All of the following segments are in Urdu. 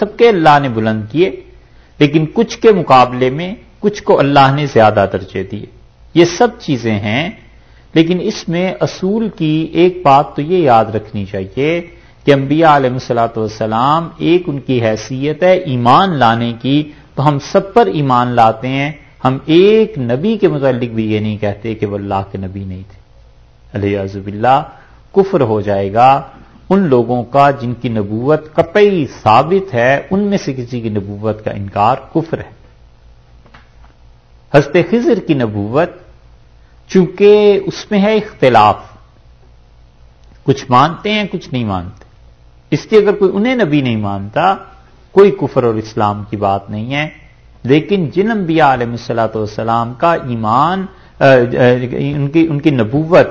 سب کے اللہ نے بلند کیے، لیکن کچھ کے مقابلے میں کچھ کو اللہ نے زیادہ درجے دیے۔ یہ سب چیزیں ہیں، لیکن اس میں اصول کی ایک بات تو یہ یاد رکھنی چاہیے کہ انبیاء علیہ السلاۃ والسلام ایک ان کی حیثیت ہے ایمان لانے کی۔ تو ہم سب پر ایمان لاتے ہیں، ہم ایک نبی کے متعلق بھی یہ نہیں کہتے کہ وہ اللہ کے نبی نہیں تھے۔ علیہ اللہ کفر ہو جائے گا۔ ان لوگوں کا جن کی نبوت کپئی ثابت ہے، ان میں سے کسی کی نبوت کا انکار کفر ہے۔ حضرت خضر کی نبوت چونکہ اس میں ہے اختلاف۔ کچھ مانتے ہیں، کچھ نہیں مانتے۔ اس لیے اگر کوئی انہیں نبی نہیں مانتا، کوئی کفر اور اسلام کی بات نہیں ہے۔ لیکن جن انبیاء علیہ السلاۃ والسلام کا ایمان ان کی ان کی نبوت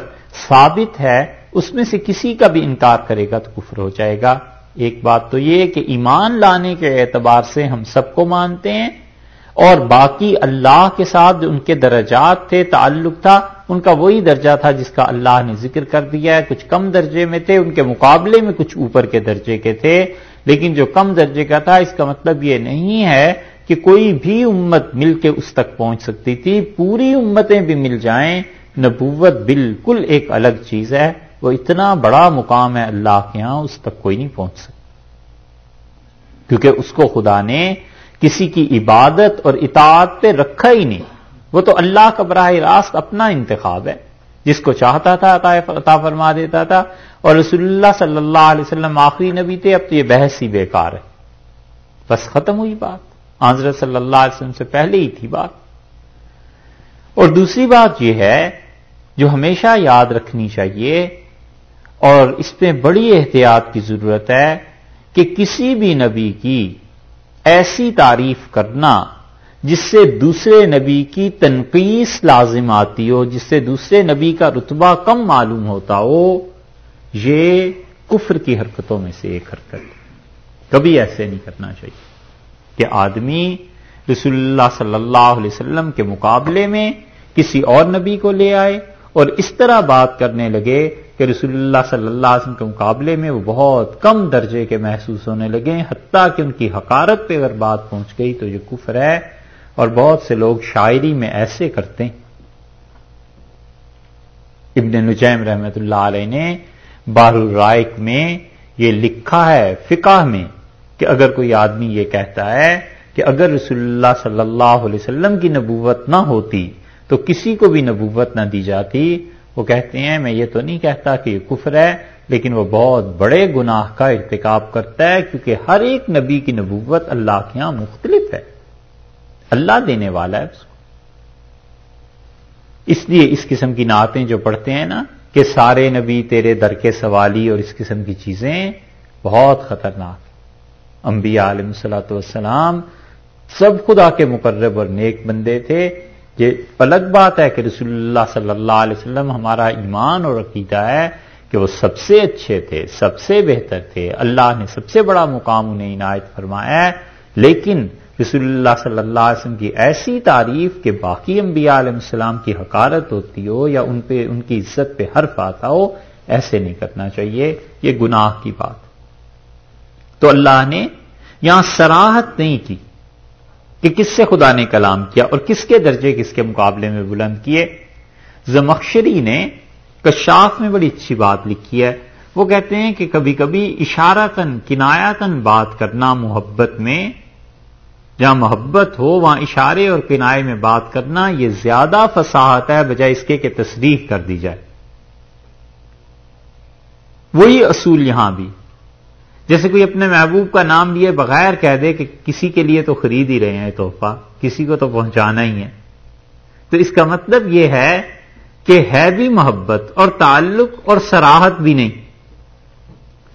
ثابت ہے اس میں سے کسی کا بھی انکار کرے گا تو کفر ہو جائے گا۔ ایک بات تو یہ کہ ایمان لانے کے اعتبار سے ہم سب کو مانتے ہیں اور باقی اللہ کے ساتھ جو ان کے درجات تھے، تعلق تھا، ان کا وہی درجہ تھا جس کا اللہ نے ذکر کر دیا ہے۔ کچھ کم درجے میں تھے، ان کے مقابلے میں کچھ اوپر کے درجے کے تھے۔ لیکن جو کم درجے کا تھا، اس کا مطلب یہ نہیں ہے کہ کوئی بھی امت مل کے اس تک پہنچ سکتی تھی۔ پوری امتیں بھی مل جائیں، نبوت بالکل ایک الگ چیز ہے۔ وہ اتنا بڑا مقام ہے اللہ کے ہاں اس تک کوئی نہیں پہنچ سکتا۔ کیونکہ اس کو خدا نے کسی کی عبادت اور اطاعت پہ رکھا ہی نہیں۔ وہ تو اللہ کا براہ راست اپنا انتخاب ہے۔ جس کو چاہتا تھا، عطا فرما دیتا تھا۔ اور رسول اللہ صلی اللہ علیہ وسلم آخری نبی تھے، اب تو یہ بحث ہی بیکار ہے۔ بس ختم ہوئی بات۔ حضرت صلی اللہ علیہ وسلم سے پہلے ہی تھی بات۔ اور دوسری بات یہ ہے، جو ہمیشہ یاد رکھنی چاہیے اور اس میں بڑی احتیاط کی ضرورت ہے کہ کسی بھی نبی کی ایسی تعریف کرنا جس سے دوسرے نبی کی تنقیس لازم آتی ہو، جس سے دوسرے نبی کا رتبہ کم معلوم ہوتا ہو، یہ کفر کی حرکتوں میں سے ایک حرکت کبھی ایسے نہیں کرنا چاہیے کہ آدمی رسول اللہ صلی اللہ علیہ وسلم کے مقابلے میں کسی اور نبی کو لے آئے اور اس طرح بات کرنے لگے کہ رسول اللہ صلی اللہ علیہ وسلم کے مقابلے میں وہ بہت کم درجے کے محسوس ہونے لگے حتیٰ کہ ان کی حکارت پہ اگر بات پہنچ گئی تو یہ کفر ہے اور بہت سے لوگ شاعری میں ایسے کرتے ہیں۔ ابن نجیم رحمت اللہ علیہ نے بار الرائق میں یہ لکھا ہے فقہ میں کہ اگر کوئی آدمی یہ کہتا ہے کہ اگر رسول اللہ صلی اللہ علیہ وسلم کی نبوت نہ ہوتی تو کسی کو بھی نبوت نہ دی جاتی وہ کہتے ہیں، میں یہ تو نہیں کہتا کہ یہ کفر ہے، لیکن وہ بہت بڑے گناہ کا ارتکاب کرتا ہے، کیونکہ ہر ایک نبی کی نبوت اللہ کے یہاں مختلف ہے۔ اللہ دینے والا ہے اس کو۔ اس لیے اس قسم کی نعتیں جو پڑھتے ہیں نا، کہ سارے نبی تیرے در کے سوالی اور اس قسم کی چیزیں بہت خطرناک۔ انبیاء علیہ السلاۃ والسلام سب خدا کے مقرب اور نیک بندے تھے۔ یہ الگ بات ہے کہ رسول اللہ صلی اللہ علیہ وسلم ہمارا ایمان اور عقیدہ ہے کہ وہ سب سے اچھے تھے، سب سے بہتر تھے۔ اللہ نے سب سے بڑا مقام انہیں عنایت فرمایا ہے۔ لیکن رسول اللہ صلی اللہ علیہ وسلم کی ایسی تعریف کہ باقی انبیاء علیہ السلام کی حکارت ہوتی ہو یا ان پہ، ان کی عزت پہ حرف آتا ہو، ایسے نہیں کرنا چاہیے۔ یہ گناہ کی بات۔ تو اللہ نے یہاں سراہت نہیں کی۔ کہ کس سے خدا نے کلام کیا اور کس کے درجے کس کے مقابلے میں بلند کیے؟ زمخشری نے کشاف میں بڑی اچھی بات لکھی ہے۔ وہ کہتے ہیں کہ کبھی کبھی اشارتن کنایاتن بات کرنا محبت میں، جہاں محبت ہو وہاں اشارے اور کنائے میں بات کرنا، یہ زیادہ فصاحت ہے بجائے اس کے کہ تصدیق کر دی جائے۔ وہی اصول یہاں بھی۔ جیسے کوئی اپنے محبوب کا نام لیے بغیر کہہ دے کہ کسی کے لیے تو خرید ہی رہے ہیں تحفہ، کسی کو تو پہنچانا ہی ہے۔ تو اس کا مطلب یہ ہے کہ ہے بھی محبت اور تعلق اور سراہت بھی نہیں۔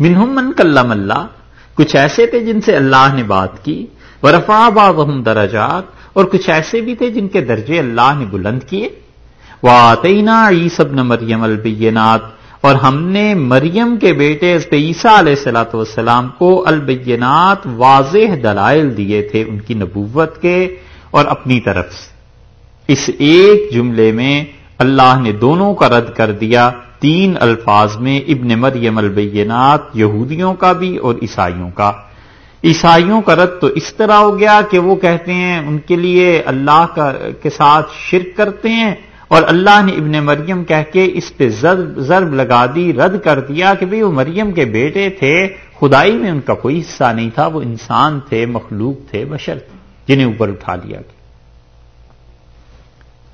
منہم من کلم اللہ، کچھ ایسے تھے جن سے اللہ نے بات کی ورفا بابہم درجات، اور کچھ ایسے بھی تھے جن کے درجے اللہ نے بلند کیے۔ واتینا عیسب ن مریم البینات اور ہم نے مریم کے بیٹے عیسیٰ علیہ السلاۃ والسلام کو البینات واضح دلائل دیے تھے ان کی نبوت کے اور اپنی طرف سے۔ اس ایک جملے میں اللہ نے دونوں کا رد کر دیا، تین الفاظ میں ابن مریم البینات یہودیوں کا بھی اور عیسائیوں کا۔ عیسائیوں کا رد تو اس طرح ہو گیا کہ وہ کہتے ہیں ان کے لیے اللہ کا کے ساتھ شرک کرتے ہیں اور اللہ نے ابن مریم کہہ کے اس پہ ضرب لگا دی، رد کر دیا کہ بھئی وہ مریم کے بیٹے تھے، خدائی میں ان کا کوئی حصہ نہیں تھا، وہ انسان تھے، مخلوق تھے، بشر تھے، جنہیں اوپر اٹھا لیا گیا۔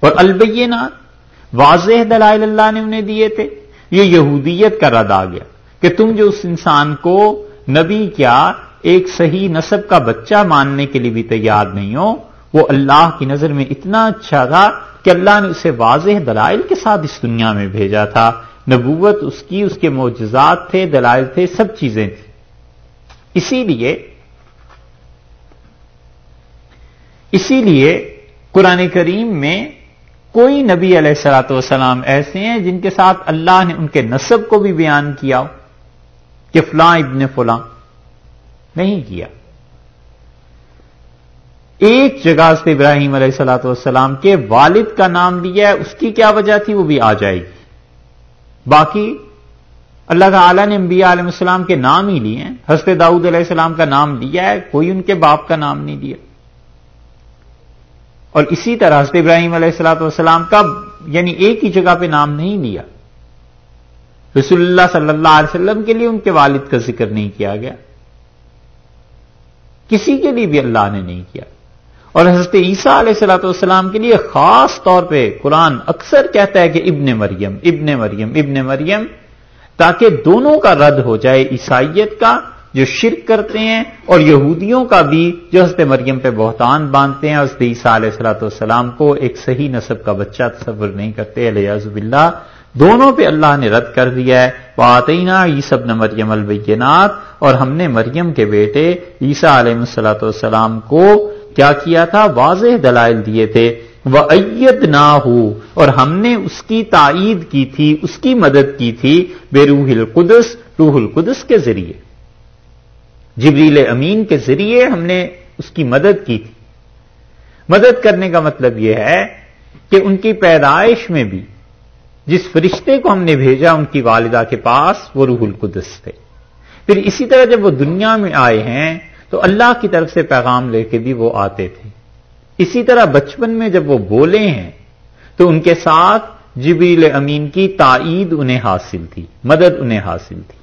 اور البینات واضح دلائل اللہ نے انہیں دیے تھے۔ یہ یہودیت کا رد آ گیا کہ تم جو اس انسان کو نبی کیا، ایک صحیح نصب کا بچہ ماننے کے لیے بھی تیار نہیں ہو، وہ اللہ کی نظر میں اتنا اچھا تھا کہ اللہ نے اسے واضح دلائل کے ساتھ اس دنیا میں بھیجا تھا۔ نبوت اس کی، اس کے معجزات تھے، دلائل تھے، سب چیزیں تھیں۔ اسی لیے اسی لیے قرآن کریم میں کوئی نبی علیہ السلاۃ والسلام ایسے ہیں جن کے ساتھ اللہ نے ان کے نصب کو بھی بیان کیا ہو کہ فلاں ابن فلاں نہیں کیا۔ ایک جگہ سے ابراہیم علیہ السلاۃ والسلام کے والد کا نام لیا ہے، اس کی کیا وجہ تھی؟ وہ بھی آ جائے گی۔ باقی اللہ تعالی نے انبیاء علیہ السلام کے نام ہی لیے ہیں۔ حضرت داؤد علیہ السلام کا نام لیا ہے، کوئی ان کے باپ کا نام نہیں دیا اور اسی طرح حضرت ابراہیم علیہ السلاۃ والسلام کا یعنی ایک ہی جگہ پہ نام نہیں لیا۔ رسول اللہ صلی اللہ علیہ وسلم کے لیے ان کے والد کا ذکر نہیں کیا گیا۔ کسی کے لیے بھی اللہ نے نہیں کیا۔ اور حضرت عیسیٰ علیہ السلاۃ والسلام کے لیے خاص طور پہ قرآن اکثر کہتا ہے کہ ابن مریم ابن مریم ابن مریم، تاکہ دونوں کا رد ہو جائے عیسائیت کا، جو شرک کرتے ہیں، اور یہودیوں کا بھی، جو حضرت مریم پہ بہتان باندھتے ہیں، حضرت عیسیٰ علیہ السلاۃ والسلام کو ایک صحیح نصب کا بچہ تصور نہیں کرتے علیہ اللہ دونوں پہ اللہ نے رد کر دیا ہے واتینہ عیسب نے مریم البینات اور ہم نے مریم کے بیٹے عیسیٰ علیہ السلاۃ والسلام کو کیا کیا تھا؟ واضح دلائل دیے تھے۔ وہ عید نہ ہو اور ہم نے اس کی تائید کی تھی، اس کی مدد کی تھی بے روح القدس روح القدس کے ذریعے۔ جبریل امین کے ذریعے ہم نے اس کی مدد کی تھی۔ مدد کرنے کا مطلب یہ ہے کہ ان کی پیدائش میں بھی جس فرشتے کو ہم نے بھیجا، ان کی والدہ کے پاس وہ روح القدس تھے۔ پھر اسی طرح جب وہ دنیا میں آئے ہیں تو اللہ کی طرف سے پیغام لے کے بھی وہ آتے تھے۔ اسی طرح بچپن میں جب وہ بولے ہیں، تو ان کے ساتھ جبریل امین کی تائید انہیں حاصل تھی، مدد انہیں حاصل تھی۔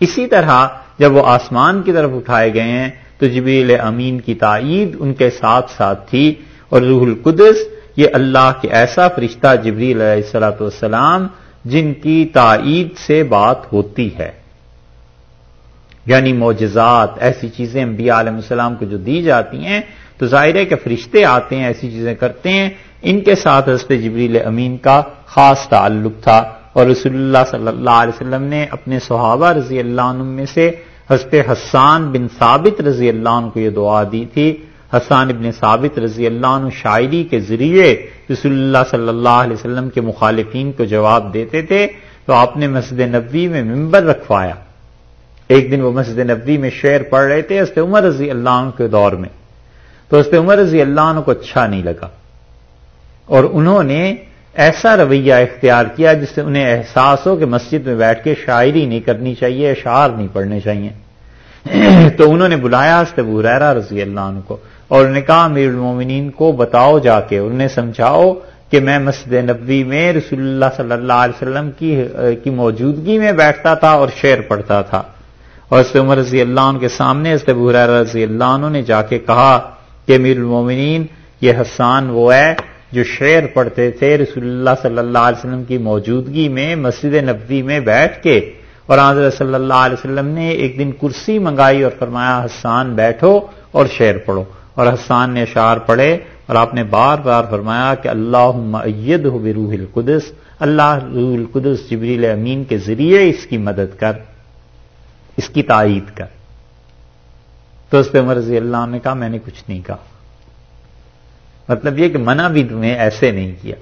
اسی طرح جب وہ آسمان کی طرف اٹھائے گئے ہیں، تو جبریل امین کی تائید ان کے ساتھ ساتھ تھی۔ اور روح القدس، یہ اللہ کے ایسا فرشتہ جبریل علیہ السلاۃ والسلام جن کی تائید سے بات ہوتی ہے۔ یعنی معجزات، ایسی چیزیں انبیاء علیہ السلام کو جو دی جاتی ہیں، تو ظاہر ہے کہ فرشتے آتے ہیں، ایسی چیزیں کرتے ہیں۔ ان کے ساتھ حضرت جبریل امین کا خاص تعلق تھا۔ اور رسول اللہ صلی اللہ علیہ وسلم نے اپنے صحابہ رضی اللہ عنہ میں سے حضرت حسان بن ثابت رضی اللہ عنہ کو یہ دعا دی تھی۔ حسان ابن ثابت رضی اللہ عنہ شاعری کے ذریعے رسول اللہ صلی اللہ علیہ وسلم کے مخالفین کو جواب دیتے تھے۔ تو آپ نے مسجد نبوی میں ممبر رکھوایا۔ ایک دن وہ مسجد نبوی میں شعر پڑھ رہے تھے، حضرت عمر رضی اللہ عنہ کے دور میں۔ تو حضرت عمر رضی اللہ عنہ کو اچھا نہیں لگا۔ اور انہوں نے ایسا رویہ اختیار کیا جس سے انہیں احساس ہو کہ مسجد میں بیٹھ کے شاعری نہیں کرنی چاہیے، اشعار نہیں پڑھنے چاہیے۔ تو انہوں نے بلایا حضرت حریرہ رضی اللہ عنہ کو اور انہوں نے کہا، امیر المومنین کو بتاؤ جا کے، انہوں نے سمجھاؤ کہ میں مسجد نبوی میں رسول اللہ صلی اللہ علیہ وسلم کی کی موجودگی میں بیٹھتا تھا اور شعر پڑھتا تھا۔ اور حضرت عمر رضی اللہ عنہ کے سامنے حضرت حریر رضی اللہ عنہ نے جا کے کہا کہ امیر المومنین، یہ حسان وہ ہے جو شعر پڑھتے تھے رسول اللہ صلی اللہ علیہ وسلم کی موجودگی میں مسجد نبوی میں بیٹھ کے۔ اور حضرت صلی اللہ علیہ وسلم نے ایک دن کرسی منگائی اور فرمایا، حسان بیٹھو اور شعر پڑھو۔ اور حسان نے اشعار پڑھے اور آپ نے بار بار فرمایا کہ اللہ معید ہو بروح القدس، اللہ روح القدس جبریل امین کے ذریعے اس کی مدد کر۔ اس کی تائید کر۔ تو اس پہ مرضی اللہ نے کہا، میں نے کچھ نہیں کہا۔ مطلب یہ کہ منع بھی تمہیں ایسے نہیں کیا۔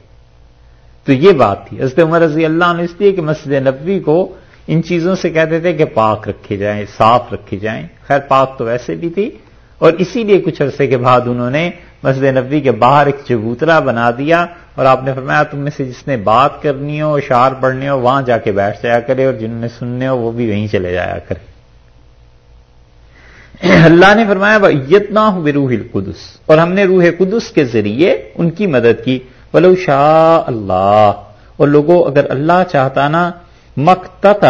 تو یہ بات تھی۔ حضرت عمر رضی اللہ نے اس لیے کہ مسجد نبوی کو ان چیزوں سے کہتے تھے کہ پاک رکھے جائیں، صاف رکھے جائیں۔ خیر، پاک تو ویسے بھی تھی۔ اور اسی لیے کچھ عرصے کے بعد انہوں نے مسجد نبوی کے باہر ایک چبوترا بنا دیا اور آپ نے فرمایا تم میں سے جس نے بات کرنی ہو اشار پڑھنے ہو، وہاں جا کے بیٹھ جایا کرے اور جنہوں نے سننے ہو، وہ بھی وہیں چلے جایا کرے۔ اللہ نے فرمایا اتنا ہوں بروح القدس۔ اور ہم نے روح قدس کے ذریعے ان کی مدد کی۔ ولو شاہ اللہ اور لوگوں اگر اللہ چاہتا نا مکت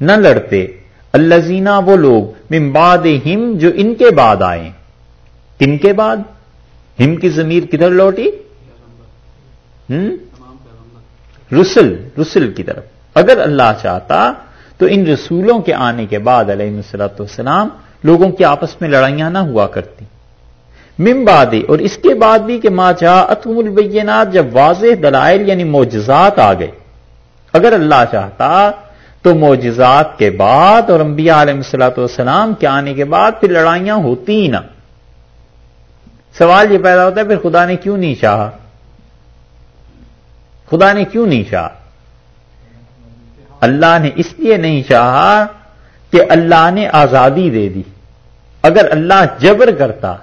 نہ لڑتے۔ اللہ وہ لوگ ممباد ہم جو ان کے بعد آئے۔ کن کے بعد ہم کی ضمیر کدھر لوٹی؟ رسل رسل کی طرف۔ اگر اللہ چاہتا تو ان رسولوں کے آنے کے بعد علیہ السلط والسلام لوگوں کی آپس میں لڑائیاں نہ ہوا کرتی۔ ممباد اور اس کے بعد بھی کہ ماں چاہ اتم البینات جب واضح دلائل یعنی معجزات آ گئے۔ اگر اللہ چاہتا تو معجزات کے بعد اور انبیاء علیہ السلاۃ والسلام کے آنے کے بعد پھر لڑائیاں ہوتی ہی نہ۔ سوال یہ پیدا ہوتا ہے، پھر خدا نے کیوں نہیں چاہا؟ خدا نے کیوں نہیں چاہا؟ اللہ نے اس لیے نہیں چاہا کہ اللہ نے آزادی دے دی۔ اگر اللہ جبر کرتا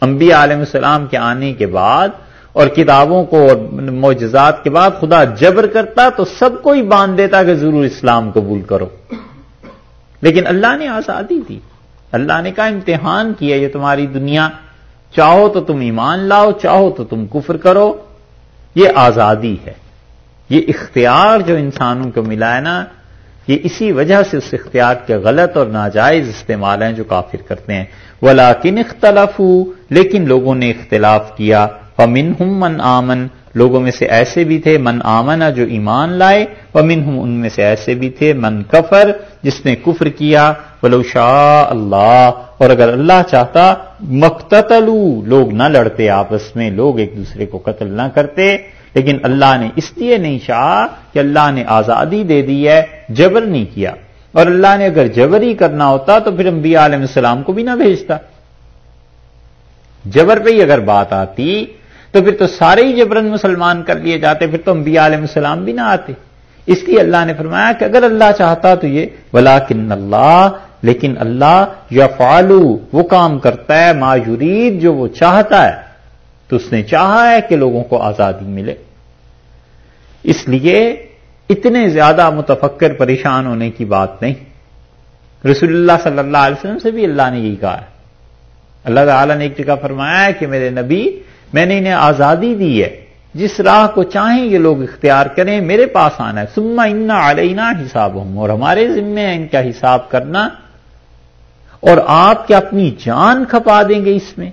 انبیاء علیہ السلام کے آنے کے بعد اور کتابوں کو اور معجزات کے بعد خدا جبر کرتا تو سب کو ہی باندھ دیتا کہ ضرور اسلام قبول کرو۔ لیکن اللہ نے آزادی دی۔ اللہ نے کہا، امتحان کیا یہ تمہاری دنیا چاہو تو تم ایمان لاؤ، چاہو تو تم کفر کرو۔ یہ آزادی ہے۔ یہ اختیار جو انسانوں کو ملا ہے نا، یہ اسی وجہ سے اس اختیار کے غلط اور ناجائز استعمال ہیں جو کافر کرتے ہیں۔ ولاکن اختلاف لیکن لوگوں نے اختلاف کیا۔ ومن ہم من آمن لوگوں میں سے ایسے بھی تھے من آمن جو ایمان لائے ومن ہم ان میں سے ایسے بھی تھے من کفر جس نے کفر کیا ولو شاہ اللہ اور اگر اللہ چاہتا مقتلو لوگ نہ لڑتے آپس میں لوگ ایک دوسرے کو قتل نہ کرتے لیکن اللہ نے اس لیے نہیں چاہا کہ اللہ نے آزادی دے دی ہے، جبر نہیں کیا۔ اور اللہ نے اگر جبر ہی کرنا ہوتا تو پھر انبیاء علیہ السلام کو بھی نہ بھیجتا۔ جبر پہ ہی اگر بات آتی تو پھر تو سارے ہی جبرن مسلمان کر لیے جاتے، پھر تو انبیاء علیہ السلام بھی نہ آتے۔ اس لیے اللہ نے فرمایا کہ اگر اللہ چاہتا تو یہ بلا کن اللہ لیکن اللہ یا فالو وہ کام کرتا ہے، ما یرید جو وہ چاہتا ہے۔ تو اس نے چاہا ہے کہ لوگوں کو آزادی ملے۔ اس لیے اتنے زیادہ متفکر پریشان ہونے کی بات نہیں۔ رسول اللہ صلی اللہ علیہ وسلم سے بھی اللہ نے یہی کہا ہے۔ اللہ تعالیٰ نے ایک جگہ فرمایا ہے کہ میرے نبی میں نے انہیں آزادی دی ہے۔ جس راہ کو چاہیں یہ لوگ اختیار کریں، میرے پاس آنا ہے۔ سما انا علینا حساب ہوں اور ہمارے ذمے ہیں ان کا حساب کرنا۔ اور آپ کیا اپنی جان کھپا دیں گے اس میں؟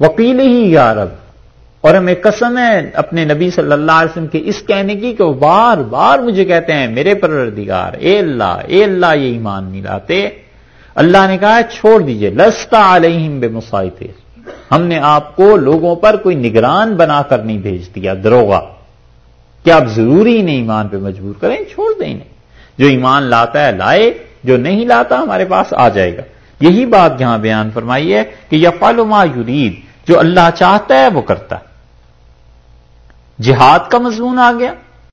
وکیل ہی یا رب، اور ہمیں قسم ہے اپنے نبی صلی اللہ علیہ وسلم کے اس کہنے کی کہ وہ بار بار مجھے کہتے ہیں، میرے پروردگار، اے اللہ اے اللہ یہ ایمان نہیں لاتے۔ اللہ نے کہا چھوڑ دیجیے، لستا علیہم بے مسائط ہم نے آپ کو لوگوں پر کوئی نگران بنا کر نہیں بھیج دیا دروگا کہ آپ ضروری نہیں ایمان پہ مجبور کریں؟ چھوڑ دیں انہیں۔ جو ایمان لاتا ہے، لائے۔ جو نہیں لاتا، ہمارے پاس آ جائے گا۔ یہی بات یہاں بیان فرمائی ہے کہ یا ما یرید، جو اللہ چاہتا ہے، وہ کرتا ہے۔ جہاد کا مضمون آ گیا۔